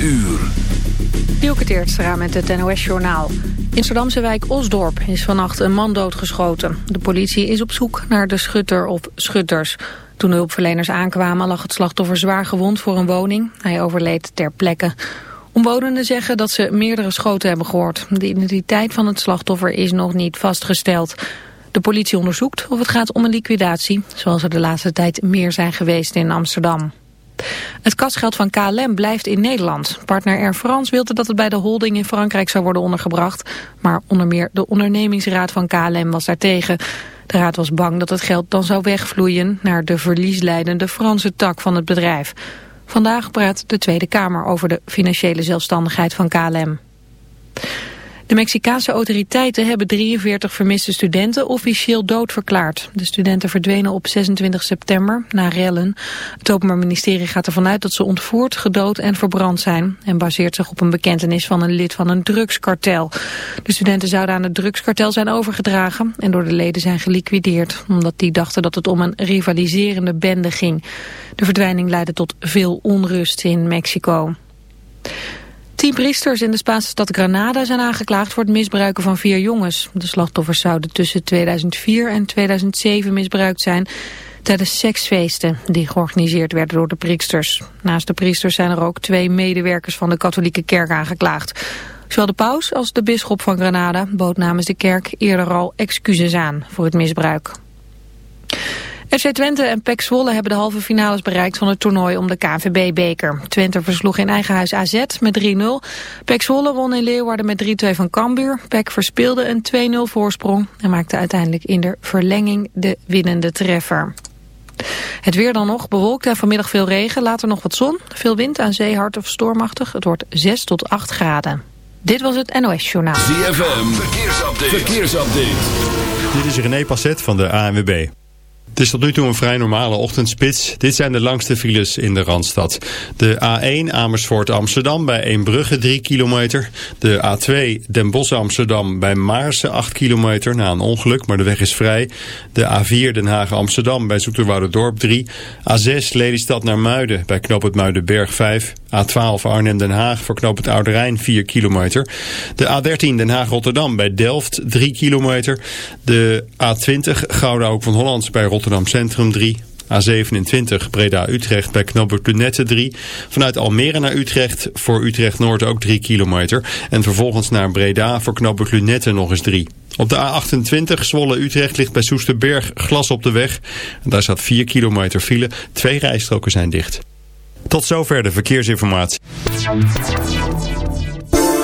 uur. Dielke Teertstra met het NOS-journaal. In Amsterdamse wijk Osdorp is vannacht een man doodgeschoten. De politie is op zoek naar de schutter of schutters. Toen de hulpverleners aankwamen lag het slachtoffer zwaar gewond voor een woning. Hij overleed ter plekke. Omwonenden zeggen dat ze meerdere schoten hebben gehoord. De identiteit van het slachtoffer is nog niet vastgesteld. De politie onderzoekt of het gaat om een liquidatie, zoals er de laatste tijd meer zijn geweest in Amsterdam. Het kasgeld van KLM blijft in Nederland. Partner Air France wilde dat het bij de holding in Frankrijk zou worden ondergebracht. Maar onder meer de ondernemingsraad van KLM was daartegen. De raad was bang dat het geld dan zou wegvloeien naar de verliesleidende Franse tak van het bedrijf. Vandaag praat de Tweede Kamer over de financiële zelfstandigheid van KLM. De Mexicaanse autoriteiten hebben 43 vermiste studenten officieel doodverklaard. De studenten verdwenen op 26 september na rellen. Het Openbaar Ministerie gaat ervan uit dat ze ontvoerd, gedood en verbrand zijn... en baseert zich op een bekentenis van een lid van een drugskartel. De studenten zouden aan het drugskartel zijn overgedragen... en door de leden zijn geliquideerd... omdat die dachten dat het om een rivaliserende bende ging. De verdwijning leidde tot veel onrust in Mexico. Tien priesters in de Spaanse stad Granada zijn aangeklaagd voor het misbruiken van vier jongens. De slachtoffers zouden tussen 2004 en 2007 misbruikt zijn tijdens seksfeesten die georganiseerd werden door de priesters. Naast de priesters zijn er ook twee medewerkers van de katholieke kerk aangeklaagd. Zowel de paus als de bisschop van Granada bood namens de kerk eerder al excuses aan voor het misbruik. FC Twente en PEC Zwolle hebben de halve finales bereikt van het toernooi om de KNVB-beker. Twente versloeg in eigen huis AZ met 3-0. PEC Zwolle won in Leeuwarden met 3-2 van Cambuur. PEC verspeelde een 2-0 voorsprong en maakte uiteindelijk in de verlenging de winnende treffer. Het weer dan nog, bewolkt en vanmiddag veel regen, later nog wat zon. Veel wind aan zee, hard of stormachtig. Het wordt 6 tot 8 graden. Dit was het NOS Journaal. ZFM, verkeersupdate. verkeersupdate. Dit is René Passet van de ANWB. Het is tot nu toe een vrij normale ochtendspits. Dit zijn de langste files in de Randstad. De A1 Amersfoort Amsterdam bij Eembrugge 3 kilometer. De A2 Den Bosch Amsterdam bij Maarsen 8 kilometer na een ongeluk, maar de weg is vrij. De A4 Den Haag Amsterdam bij Dorp 3. A6 Lelystad naar Muiden bij Knoop het Muidenberg 5. A12 Arnhem Den Haag voor Knoop het Oude Rijn 4 kilometer. De A13 Den Haag Rotterdam bij Delft 3 kilometer. De A20 Gouda ook van Hollands bij Rotterdam Centrum 3. A27 Breda-Utrecht bij knooppunt Lunette 3. Vanuit Almere naar Utrecht voor Utrecht-Noord ook 3 kilometer. En vervolgens naar Breda voor knooppunt Lunette nog eens 3. Op de A28 Zwolle-Utrecht ligt bij Soesterberg glas op de weg. Daar staat 4 kilometer file. Twee rijstroken zijn dicht. Tot zover de verkeersinformatie.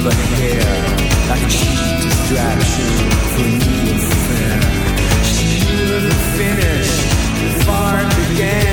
Like a cheap distraction for new affair She the finish, the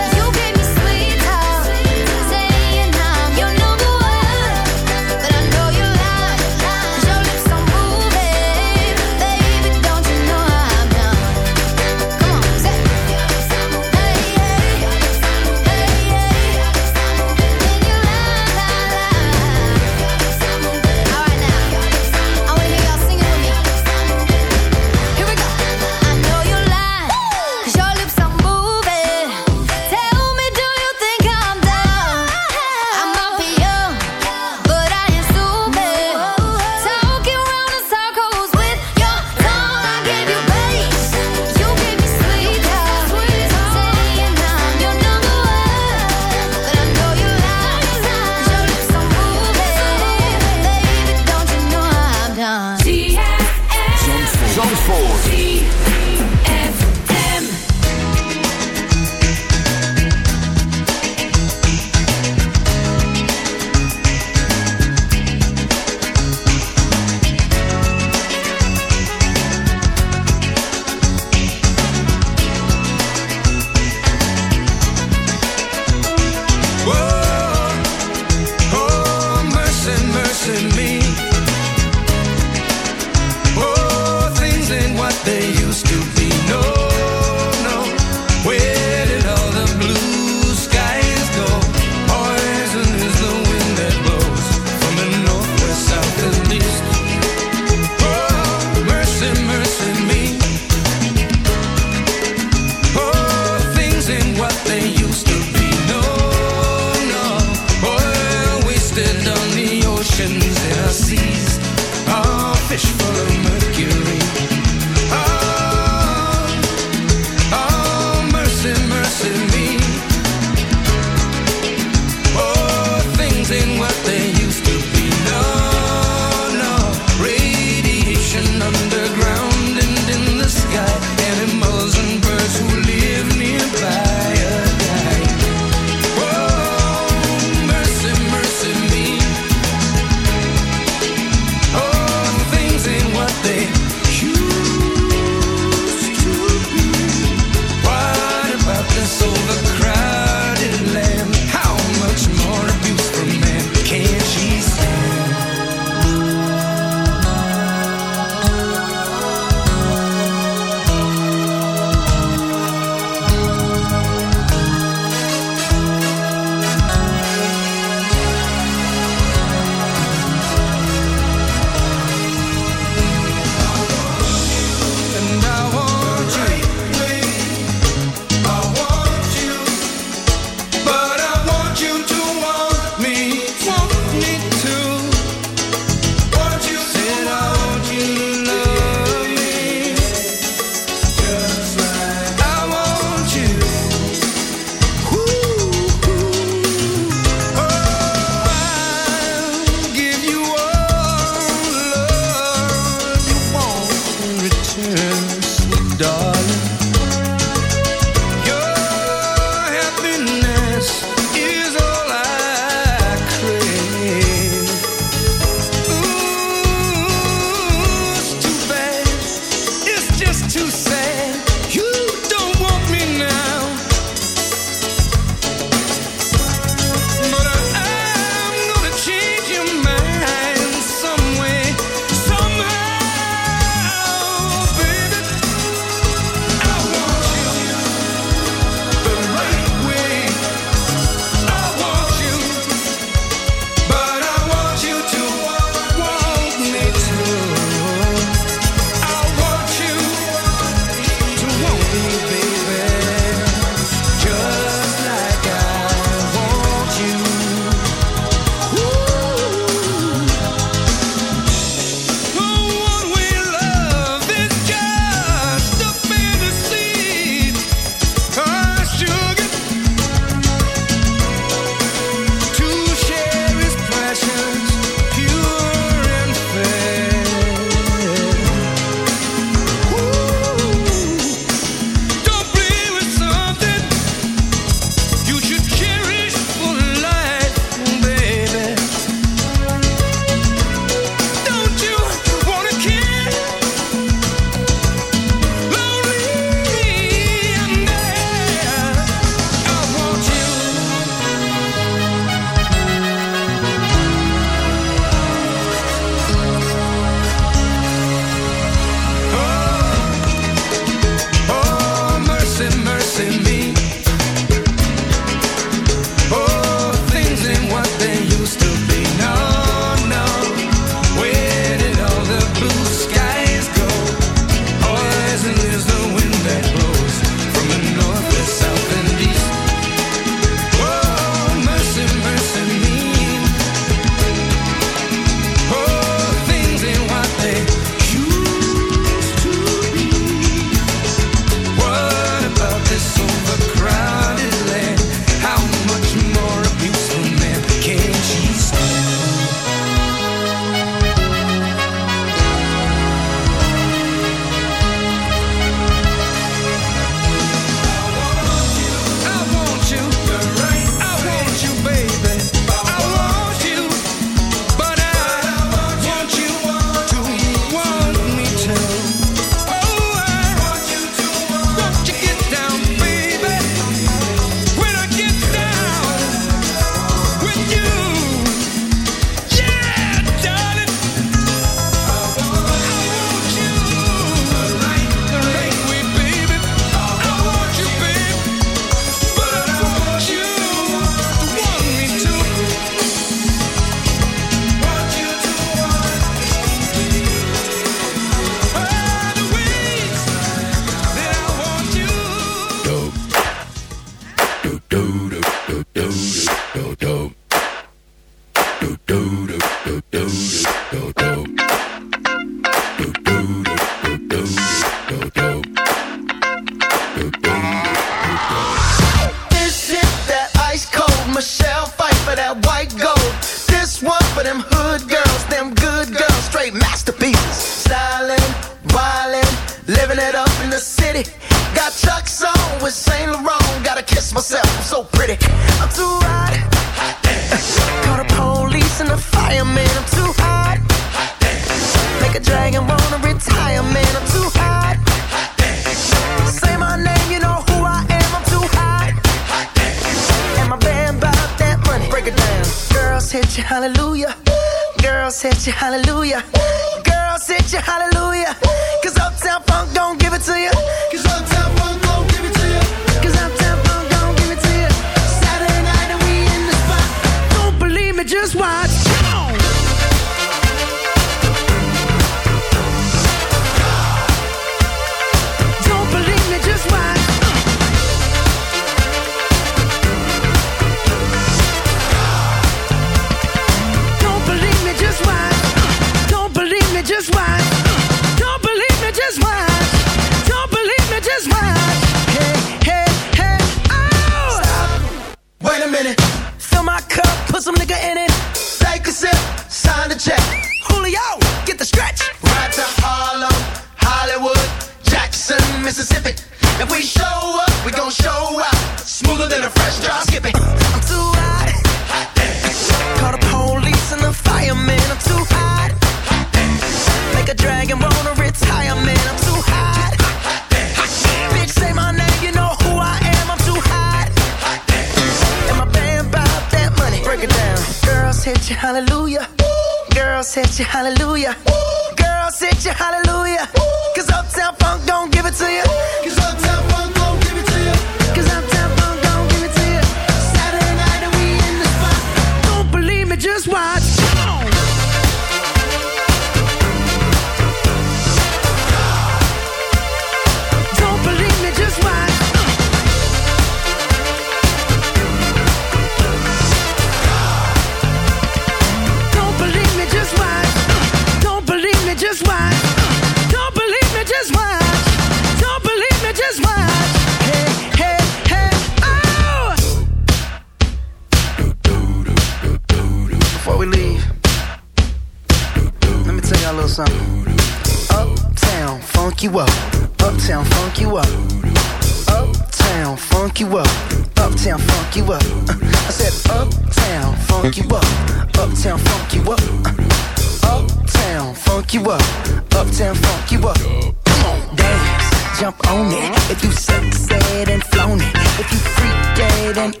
jump on it. If you suck, said and flown it. If you freak dead and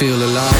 feel alive.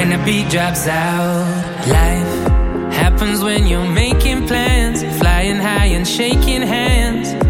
when the beat drops out. Life happens when you're making plans, flying high and shaking hands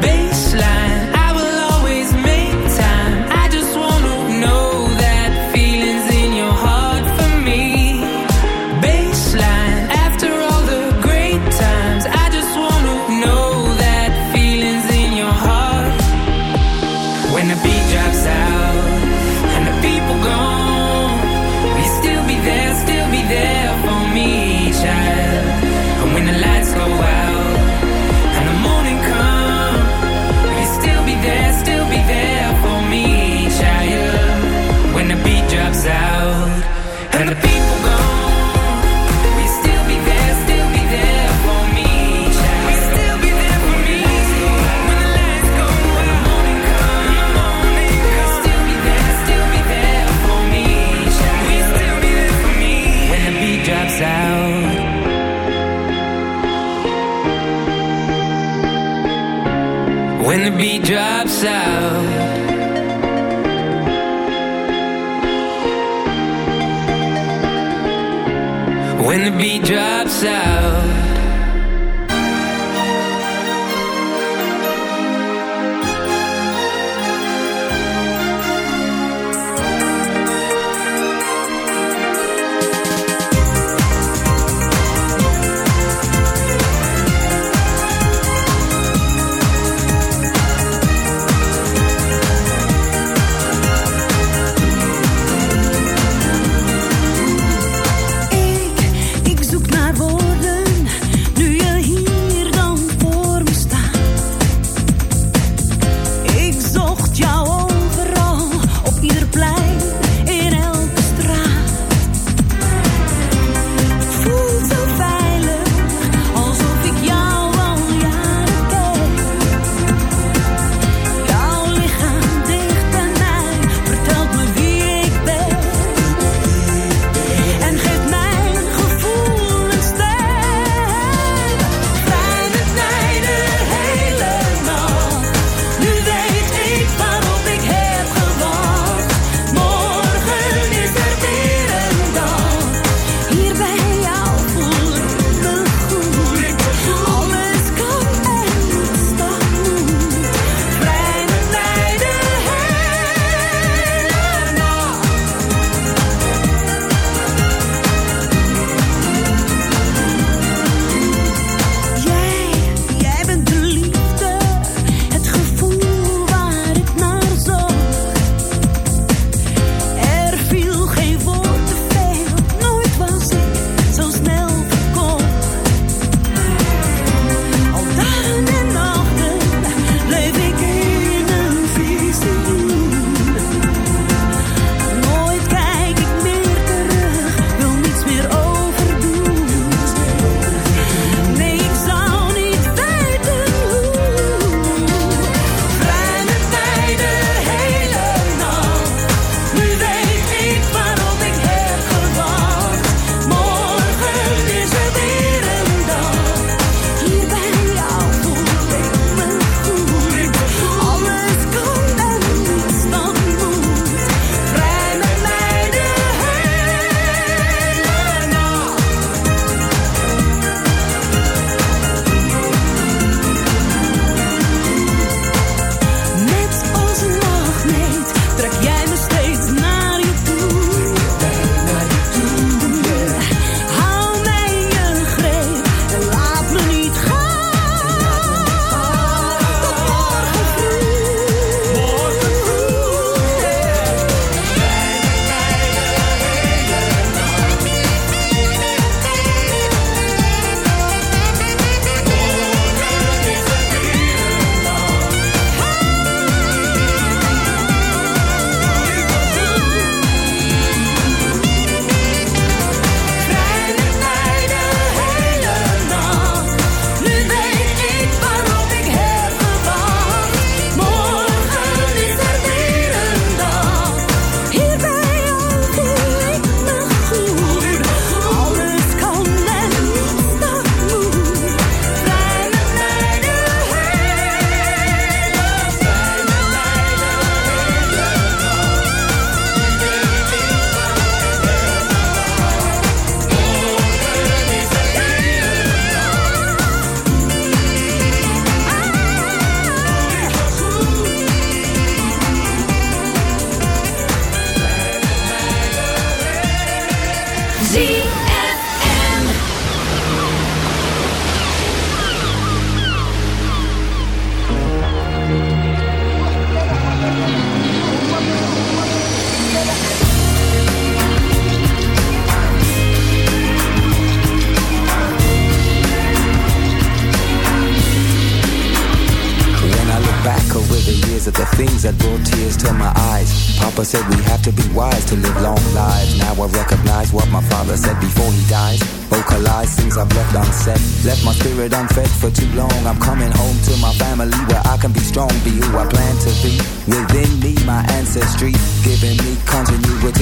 to live long.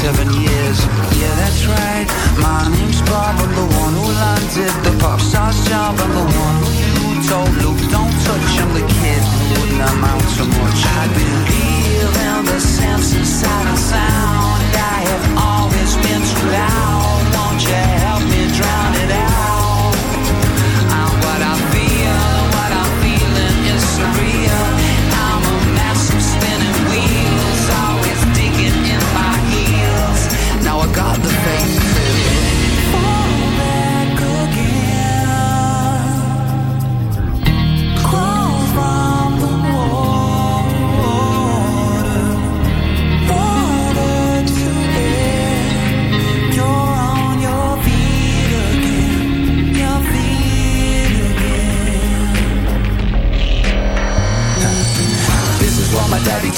27 years. Yeah, that's right. My name's Bob. I'm the one who landed the pop star's job. I'm the one who told Luke don't touch. I'm the kid who wouldn't amount to much. I believe in the sense inside of sound. I have always been too loud. Won't you help